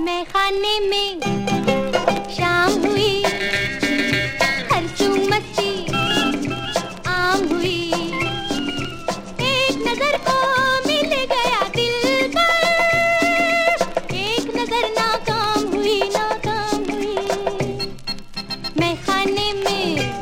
मैं खाने में शाम हुई हरसू मस्ती आम हुई। एक नज़र को मिल गया दिल पर, एक नज़र नाकाम हुई नाकाम हुई। मैं खाने में